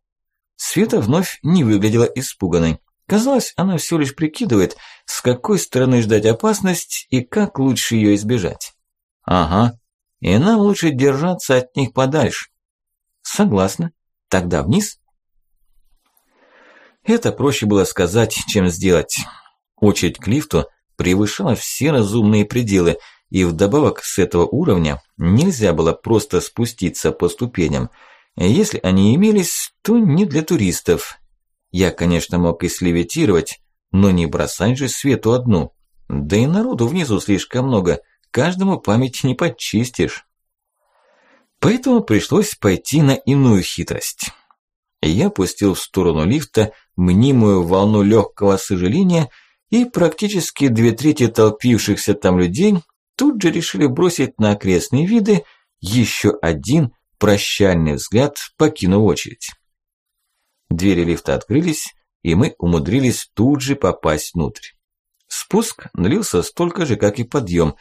Speaker 1: Света вновь не выглядела испуганной. Казалось, она все лишь прикидывает, с какой стороны ждать опасность и как лучше ее избежать. Ага, и нам лучше держаться от них подальше. Согласна. Тогда вниз. Это проще было сказать, чем сделать. Очередь к лифту превышала все разумные пределы, и вдобавок с этого уровня нельзя было просто спуститься по ступеням. Если они имелись, то не для туристов. Я, конечно, мог и слевитировать, но не бросать же свету одну. Да и народу внизу слишком много, каждому память не подчистишь. Поэтому пришлось пойти на иную хитрость. Я пустил в сторону лифта мнимую волну легкого сожаления, и практически две трети толпившихся там людей тут же решили бросить на окрестные виды еще один прощальный взгляд, покинув очередь. Двери лифта открылись, и мы умудрились тут же попасть внутрь. Спуск длился столько же, как и подъем,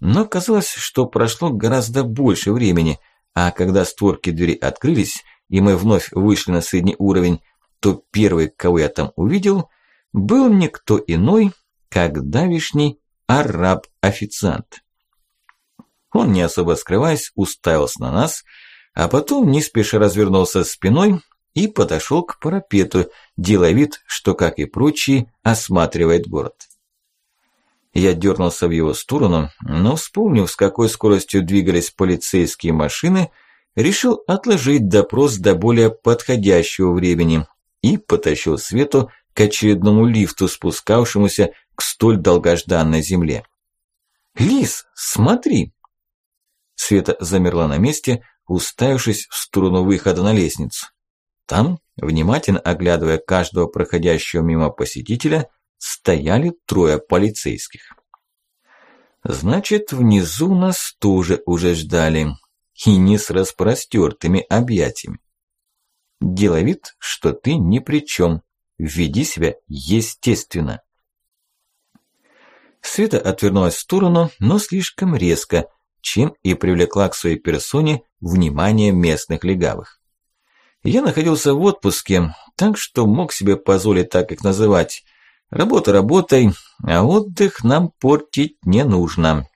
Speaker 1: но казалось, что прошло гораздо больше времени, а когда створки двери открылись, и мы вновь вышли на средний уровень, то первый, кого я там увидел, был никто иной, как давишний араб-официант. Он, не особо скрываясь, уставился на нас, а потом не спеша развернулся спиной и подошел к парапету, делая вид, что, как и прочие, осматривает город. Я дернулся в его сторону, но, вспомнив, с какой скоростью двигались полицейские машины, решил отложить допрос до более подходящего времени и потащил Свету к очередному лифту, спускавшемуся к столь долгожданной земле. «Лис, смотри!» Света замерла на месте, уставившись в сторону выхода на лестницу. Там, внимательно оглядывая каждого проходящего мимо посетителя, стояли трое полицейских. Значит, внизу нас тоже уже ждали. И не с распростертыми объятиями. Делай вид, что ты ни при чем. Веди себя естественно. Света отвернулась в сторону, но слишком резко, чем и привлекла к своей персоне внимание местных легавых. Я находился в отпуске, так что мог себе позволить так их называть. Работа работой, а отдых нам портить не нужно.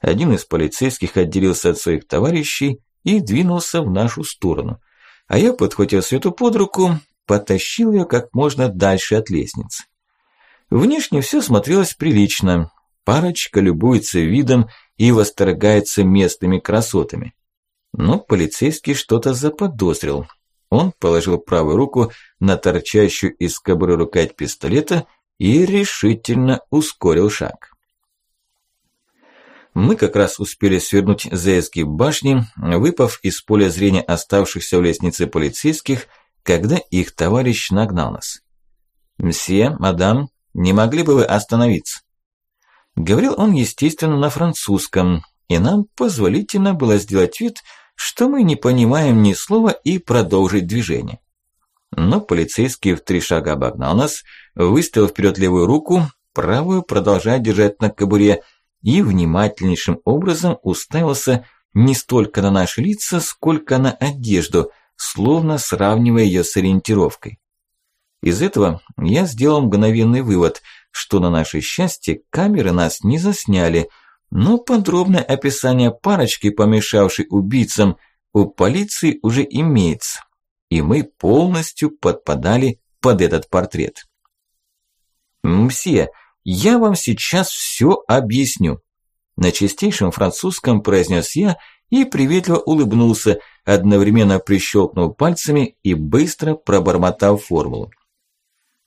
Speaker 1: Один из полицейских отделился от своих товарищей и двинулся в нашу сторону. А я, подхватив Свету под руку, потащил ее как можно дальше от лестницы. Внешне все смотрелось прилично. Парочка любуется видом и восторгается местными красотами. Но полицейский что-то заподозрил. Он положил правую руку на торчащую из кобуры рукоять пистолета и решительно ускорил шаг. Мы как раз успели свернуть за изгиб башни, выпав из поля зрения оставшихся в лестнице полицейских, когда их товарищ нагнал нас. «Мсье, мадам, не могли бы вы остановиться?» Говорил он, естественно, на французском, и нам позволительно было сделать вид, что мы не понимаем ни слова и продолжить движение. Но полицейский в три шага обогнал нас, выставил вперед левую руку, правую продолжая держать на кобуре и внимательнейшим образом уставился не столько на наши лица, сколько на одежду, словно сравнивая ее с ориентировкой. Из этого я сделал мгновенный вывод, что на наше счастье камеры нас не засняли – но подробное описание парочки, помешавшей убийцам, у полиции уже имеется, и мы полностью подпадали под этот портрет. «Мсье, я вам сейчас все объясню», на чистейшем французском произнес я и приветливо улыбнулся, одновременно прищелкнув пальцами и быстро пробормотав формулу.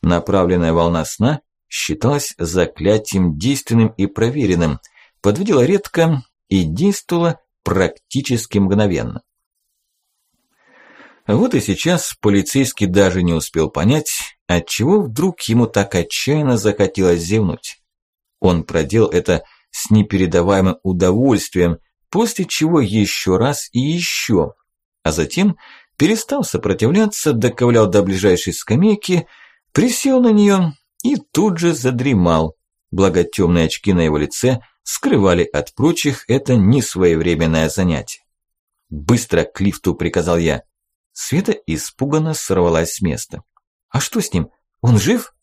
Speaker 1: Направленная волна сна считалась заклятием действенным и проверенным – подводила редко и действовала практически мгновенно. Вот и сейчас полицейский даже не успел понять, отчего вдруг ему так отчаянно захотелось зевнуть. Он проделал это с непередаваемым удовольствием, после чего еще раз и еще, а затем, перестал сопротивляться, доковылял до ближайшей скамейки, присел на нее и тут же задремал, благо темные очки на его лице скрывали от прочих это несвоевременное занятие. «Быстро к лифту!» – приказал я. Света испуганно сорвалась с места. «А что с ним? Он жив?»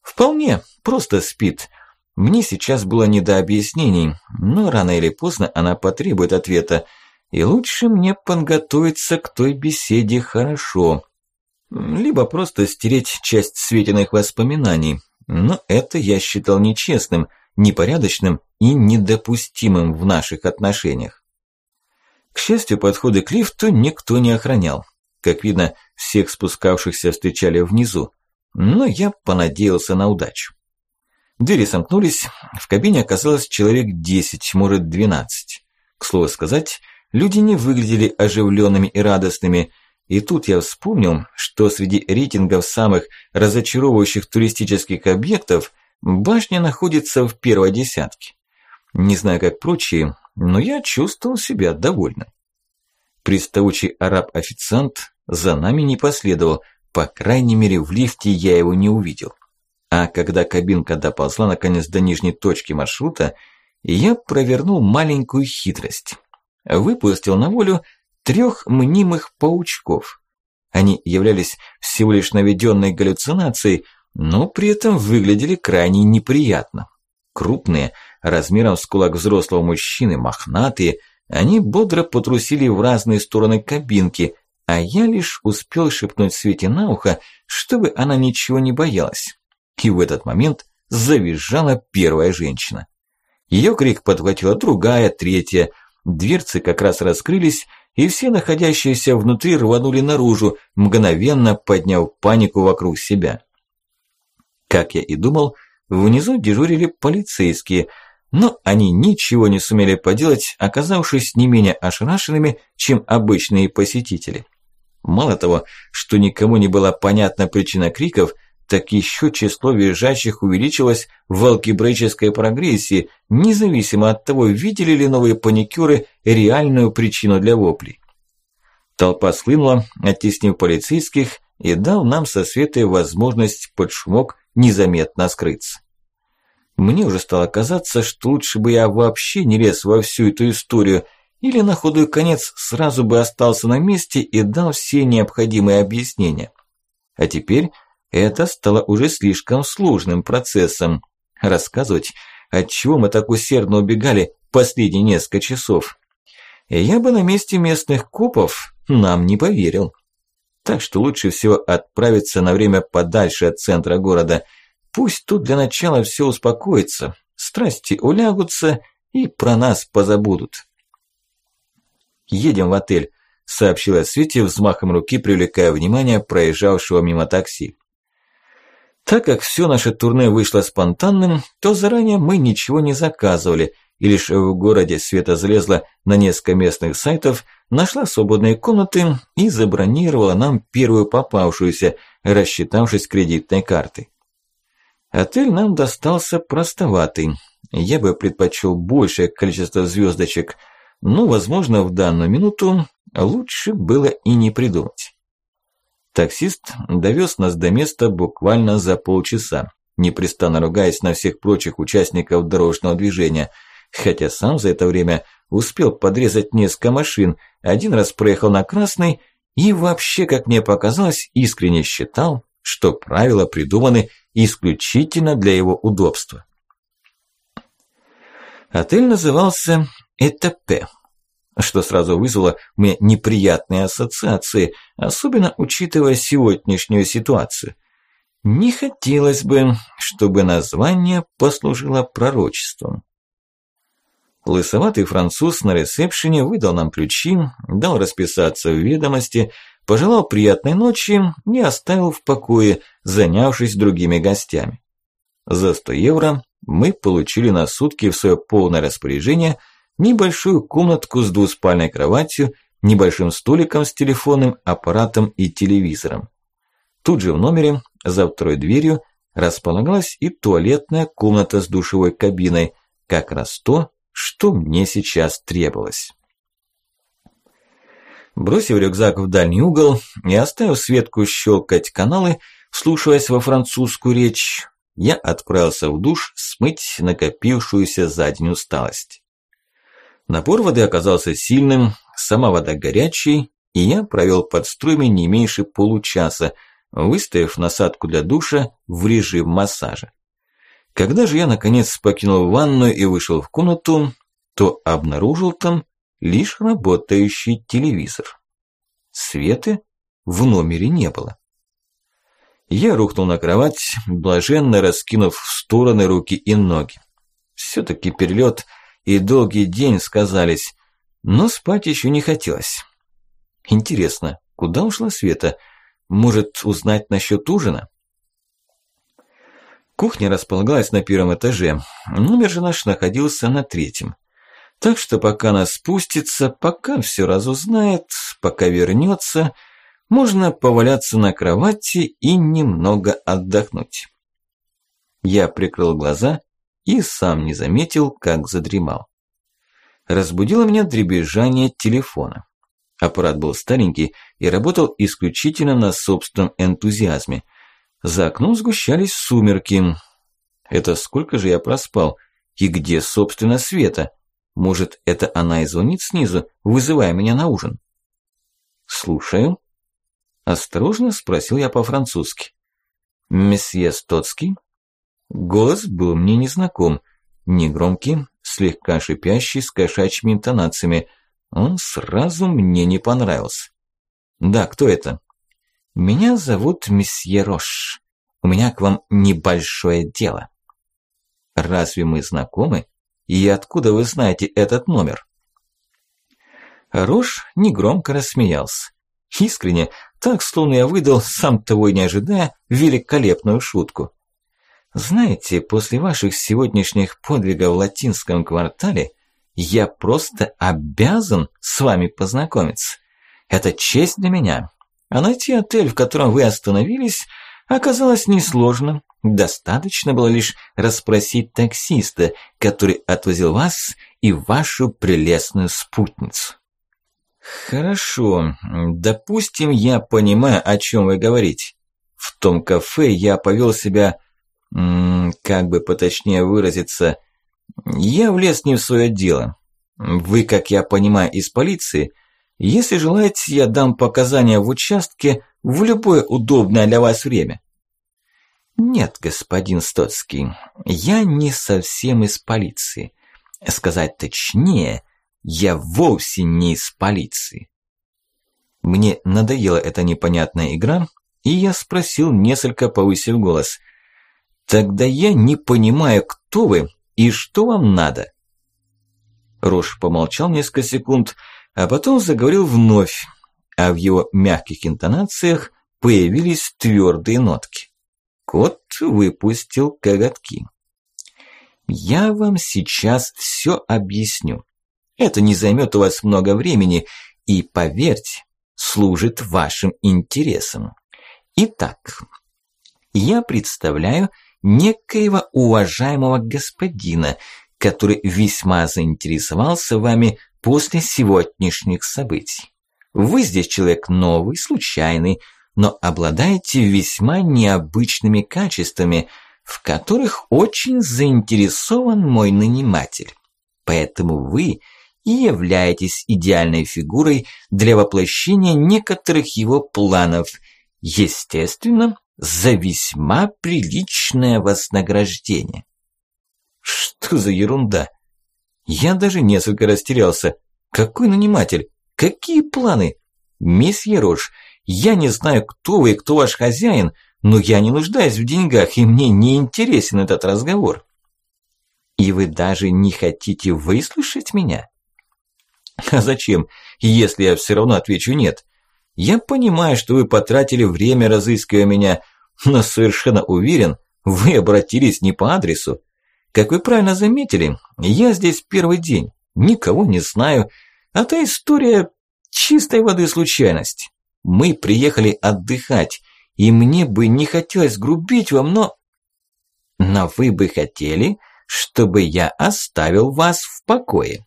Speaker 1: «Вполне, просто спит. Мне сейчас было не до объяснений, но рано или поздно она потребует ответа, и лучше мне подготовиться к той беседе хорошо. Либо просто стереть часть Светиных воспоминаний, но это я считал нечестным, непорядочным и недопустимым в наших отношениях. К счастью, подходы к лифту никто не охранял. Как видно, всех спускавшихся встречали внизу, но я понадеялся на удачу. Двери сомкнулись, в кабине оказалось человек 10, может 12. К слову сказать, люди не выглядели оживленными и радостными, и тут я вспомнил, что среди рейтингов самых разочаровывающих туристических объектов башня находится в первой десятке. Не знаю, как прочие, но я чувствовал себя довольным. Приставучий араб-официант за нами не последовал, по крайней мере в лифте я его не увидел. А когда кабинка доползла наконец до нижней точки маршрута, я провернул маленькую хитрость. Выпустил на волю трех мнимых паучков. Они являлись всего лишь наведенной галлюцинацией, но при этом выглядели крайне неприятно. Крупные, размером с кулак взрослого мужчины, мохнатые, они бодро потрусили в разные стороны кабинки, а я лишь успел шепнуть Свете на ухо, чтобы она ничего не боялась. И в этот момент завизжала первая женщина. Ее крик подхватила другая, третья. Дверцы как раз раскрылись, и все находящиеся внутри рванули наружу, мгновенно подняв панику вокруг себя. Как я и думал, внизу дежурили полицейские, но они ничего не сумели поделать, оказавшись не менее ошарашенными, чем обычные посетители. Мало того, что никому не была понятна причина криков, так еще число визжащих увеличилось в алгебраической прогрессии, независимо от того, видели ли новые паникюры реальную причину для воплей. Толпа схлынула, оттеснив полицейских, и дал нам со Светой возможность под шумок незаметно скрыться. Мне уже стало казаться, что лучше бы я вообще не лез во всю эту историю, или на худой конец сразу бы остался на месте и дал все необходимые объяснения. А теперь это стало уже слишком сложным процессом. Рассказывать, от чего мы так усердно убегали последние несколько часов. Я бы на месте местных копов нам не поверил. Так что лучше всего отправиться на время подальше от центра города. Пусть тут для начала все успокоится, страсти улягутся и про нас позабудут. «Едем в отель», – сообщила Свете взмахом руки, привлекая внимание проезжавшего мимо такси. Так как все наше турне вышло спонтанным, то заранее мы ничего не заказывали, и лишь в городе Света залезла на несколько местных сайтов, нашла свободные комнаты и забронировала нам первую попавшуюся, рассчитавшись кредитной картой. Отель нам достался простоватый. Я бы предпочел большее количество звездочек, но, возможно, в данную минуту лучше было и не придумать. Таксист довез нас до места буквально за полчаса, непрестанно ругаясь на всех прочих участников дорожного движения, хотя сам за это время успел подрезать несколько машин, один раз проехал на красный и вообще, как мне показалось, искренне считал, что правила придуманы исключительно для его удобства. Отель назывался «Этапе», что сразу вызвало меня неприятные ассоциации, особенно учитывая сегодняшнюю ситуацию. Не хотелось бы, чтобы название послужило пророчеством. Лысоватый француз на ресепшене выдал нам ключи, дал расписаться в ведомости, пожелал приятной ночи и оставил в покое, занявшись другими гостями. За 100 евро мы получили на сутки в свое полное распоряжение – небольшую комнатку с двуспальной кроватью, небольшим столиком с телефонным аппаратом и телевизором. Тут же в номере, за второй дверью, располагалась и туалетная комната с душевой кабиной, как раз то, что мне сейчас требовалось. Бросив рюкзак в дальний угол и оставив Светку щелкать каналы, слушаясь во французскую речь, я отправился в душ смыть накопившуюся за день усталость. Напор воды оказался сильным, сама вода горячей, и я провел под струями не меньше получаса, выставив насадку для душа в режим массажа. Когда же я наконец покинул ванную и вышел в комнату, то обнаружил там лишь работающий телевизор. Светы в номере не было. Я рухнул на кровать, блаженно раскинув в стороны руки и ноги. Все-таки перелет и долгий день сказались, но спать еще не хотелось. Интересно, куда ушла Света? Может, узнать насчет ужина? Кухня располагалась на первом этаже, номер же наш находился на третьем. Так что пока она спустится, пока все разузнает, пока вернется, можно поваляться на кровати и немного отдохнуть. Я прикрыл глаза и сам не заметил, как задремал. Разбудило меня дребезжание телефона. Аппарат был старенький и работал исключительно на собственном энтузиазме. За окном сгущались сумерки. Это сколько же я проспал? И где, собственно, Света? Может, это она и звонит снизу, вызывая меня на ужин? Слушаю. Осторожно спросил я по-французски. Месье Стоцкий? Голос был мне незнаком. Негромкий, слегка шипящий, с кошачьими интонациями – он сразу мне не понравился. Да, кто это? Меня зовут месье Рош. У меня к вам небольшое дело. Разве мы знакомы? И откуда вы знаете этот номер? Рош негромко рассмеялся. Искренне, так словно я выдал, сам того и не ожидая, великолепную шутку. Знаете, после ваших сегодняшних подвигов в латинском квартале я просто обязан с вами познакомиться. Это честь для меня. А найти отель, в котором вы остановились, оказалось несложно. Достаточно было лишь расспросить таксиста, который отвозил вас и вашу прелестную спутницу. Хорошо, допустим, я понимаю, о чем вы говорите. В том кафе я повел себя, как бы поточнее выразиться, я влез не в свое дело. Вы, как я понимаю, из полиции. Если желаете, я дам показания в участке в любое удобное для вас время. Нет, господин Стоцкий, я не совсем из полиции. Сказать точнее, я вовсе не из полиции. Мне надоела эта непонятная игра, и я спросил, несколько повысив голос. «Тогда я не понимаю, кто вы и что вам надо?» Рош помолчал несколько секунд, а потом заговорил вновь, а в его мягких интонациях появились твердые нотки. Кот выпустил коготки. «Я вам сейчас все объясню. Это не займет у вас много времени и, поверьте, служит вашим интересам. Итак, я представляю некоего уважаемого господина, который весьма заинтересовался вами после сегодняшних событий. Вы здесь человек новый, случайный, но обладаете весьма необычными качествами, в которых очень заинтересован мой наниматель. Поэтому вы и являетесь идеальной фигурой для воплощения некоторых его планов, естественно, за весьма приличное вознаграждение. Что за ерунда? Я даже несколько растерялся. Какой наниматель? Какие планы? Месье Рош, я не знаю, кто вы и кто ваш хозяин, но я не нуждаюсь в деньгах, и мне не интересен этот разговор. И вы даже не хотите выслушать меня? А зачем, если я все равно отвечу нет? Я понимаю, что вы потратили время, разыскивая меня, но совершенно уверен, вы обратились не по адресу. Как вы правильно заметили, я здесь первый день, никого не знаю, а та история чистой воды случайность. Мы приехали отдыхать, и мне бы не хотелось грубить вам, но... Но вы бы хотели, чтобы я оставил вас в покое.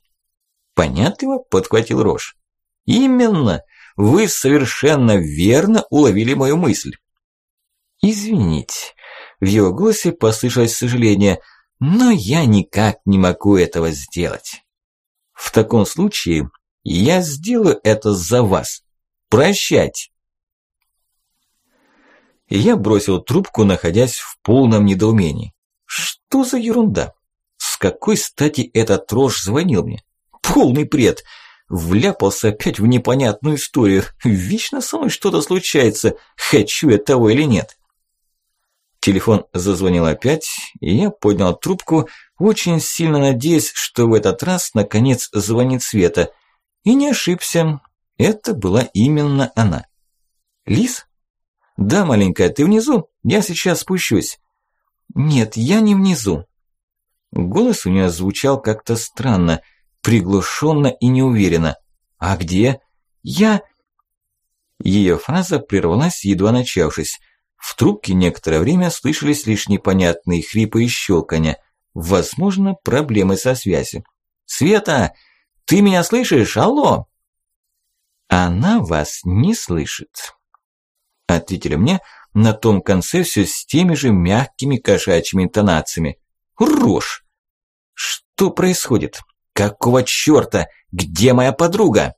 Speaker 1: Понятливо подхватил Рош. Именно, вы совершенно верно уловили мою мысль. Извините, в его голосе послышалось сожаление – но я никак не могу этого сделать. В таком случае я сделаю это за вас. Прощать. Я бросил трубку, находясь в полном недоумении. Что за ерунда? С какой стати этот рожь звонил мне? Полный бред. Вляпался опять в непонятную историю. Вечно со мной что-то случается, хочу я того или нет. Телефон зазвонил опять, и я поднял трубку, очень сильно надеясь, что в этот раз наконец звонит Света. И не ошибся, это была именно она. «Лис?» «Да, маленькая, ты внизу? Я сейчас спущусь». «Нет, я не внизу». Голос у нее звучал как-то странно, приглушенно и неуверенно. «А где?» «Я...» Ее фраза прервалась, едва начавшись. В трубке некоторое время слышались лишь непонятные хрипы и щелканья. Возможно, проблемы со связью. «Света, ты меня слышишь? Алло!» «Она вас не слышит», – ответили мне на том конце все с теми же мягкими кошачьими интонациями. «Рожь! Что происходит? Какого чёрта? Где моя подруга?»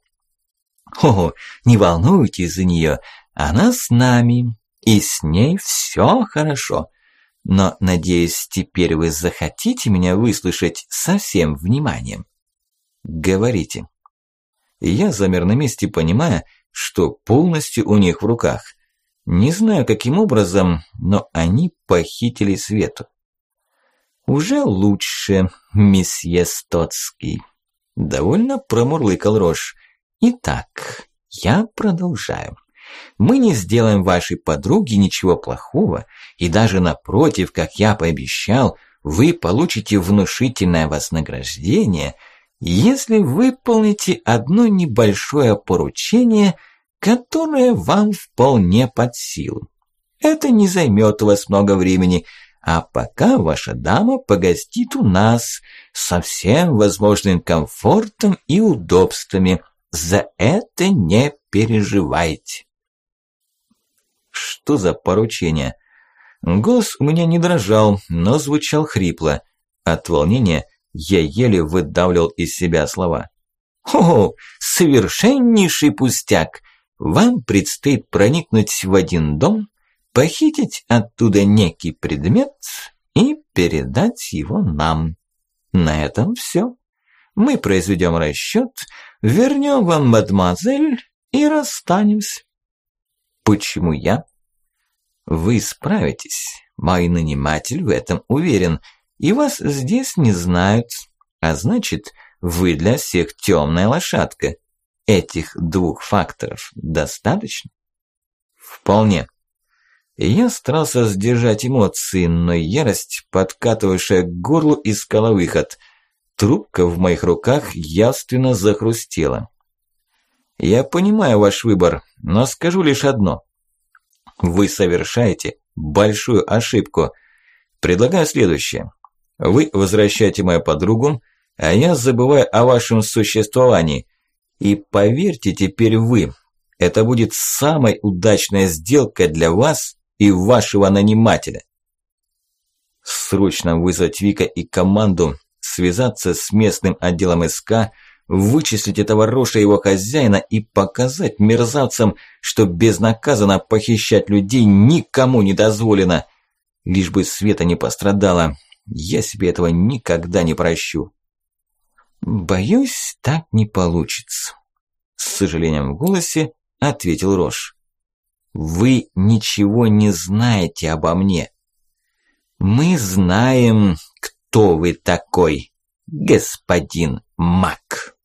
Speaker 1: «О, не волнуйтесь за неё, она с нами, и с ней всё хорошо. Но, надеюсь, теперь вы захотите меня выслушать со всем вниманием. Говорите». Я замер на месте, понимая, что полностью у них в руках. Не знаю, каким образом, но они похитили Свету. «Уже лучше, месье Стоцкий», – довольно промурлыкал Рош. «Итак, я продолжаю. Мы не сделаем вашей подруге ничего плохого, и даже напротив, как я пообещал, вы получите внушительное вознаграждение, если выполните одно небольшое поручение – которое вам вполне под силу. Это не займет у вас много времени, а пока ваша дама погостит у нас со всем возможным комфортом и удобствами. За это не переживайте. Что за поручение? Голос у меня не дрожал, но звучал хрипло. От волнения я еле выдавливал из себя слова. «О, совершеннейший пустяк! Вам предстоит проникнуть в один дом, похитить оттуда некий предмет и передать его нам. На этом все. Мы произведем расчет, вернем вам мадемуазель и расстанемся. Почему я? Вы справитесь. Мой наниматель в этом уверен, и вас здесь не знают. А значит, вы для всех темная лошадка. Этих двух факторов достаточно? Вполне. Я старался сдержать эмоции, но ярость, подкатывавшая к горлу, искала выход. Трубка в моих руках явственно захрустела. Я понимаю ваш выбор, но скажу лишь одно. Вы совершаете большую ошибку. Предлагаю следующее. Вы возвращаете мою подругу, а я забываю о вашем существовании – и поверьте теперь вы, это будет самой удачной сделкой для вас и вашего нанимателя. Срочно вызвать Вика и команду, связаться с местным отделом СК, вычислить этого Роша его хозяина и показать мерзавцам, что безнаказанно похищать людей никому не дозволено. Лишь бы Света не пострадала. Я себе этого никогда не прощу. «Боюсь, так не получится», – с сожалением в голосе ответил Рош. «Вы ничего не знаете обо мне. Мы знаем, кто вы такой, господин Мак».